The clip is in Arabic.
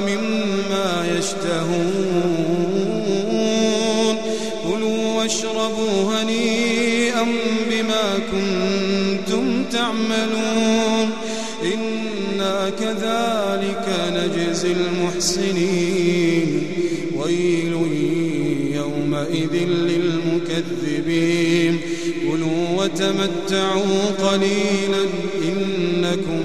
مما يشتهون. كلوا واشربوا هنيئا بما كنتم تعملون. إنا كذلك نجزي المحسنين. ويل يومئذ للمكذبين. كلوا وتمتعوا قليلا إنكم